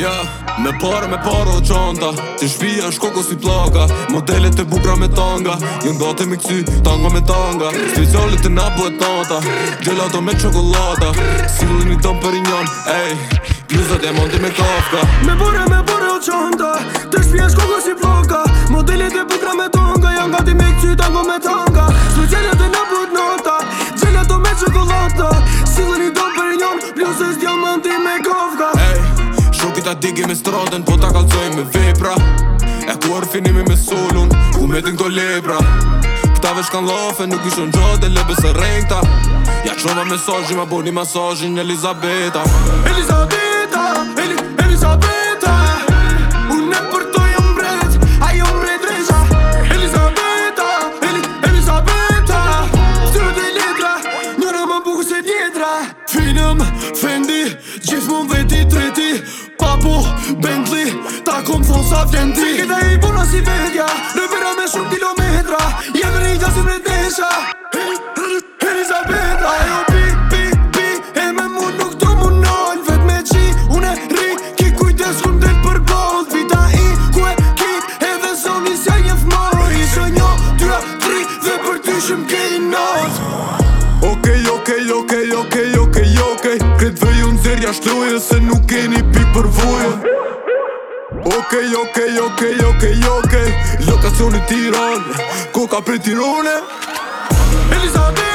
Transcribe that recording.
Ja, yeah, me parë me parë o qanta Që shpia është koko si plaka Modelet e bukra me tanga Jënë gati me kësi, tanga me tanga Specialit e nabu e tanta Gjellato me qokolata Silin i tëm për i njën, ej Pjuzat e mondi me kafka Me bure, me bure o qanta Të shpia është koko si plaka Modelet e bukra me tanga Jënë gati me kësi, tanga me tanga Specialit e nabu e tanta Gjellato me qokolata Silin i tëm për i njën, pjuzat e mondi me kafka Shroki ta digi me straten, po ta kalzoj me vepra E kuar finimi me solun ku metin lebra Këta vesh kan lofe, nuk ishon gjote, lebe së rengta Ja qova mesajin, ma boni një masajin Elizabeta Elizabeta, Elizabeta Un Elizabeta, Elizabeta fendi, mund dhe Bentley Ta kom thonë sa vjen ti Këta i puna si vetja Në vera me shumë kilometra Jemë në i gjasim në desha Elisabeta Ajo pi, pi, pi E me mu nuk do mu nol Vet me qi, unë ri Ki kujtës kum për gold Vita i, ku e ki Edhe zoni një thmaro I njo, dyra, tri Dhe për ty shumë kej not Okej, okej, okej, okej, okej, okej Kretë vëjë unë zërja shtruje Se nuk keni pi për vujë Ok, ok, ok, ok, ok Lokacioni Tiran Ku ka pri Tirone Elizabeth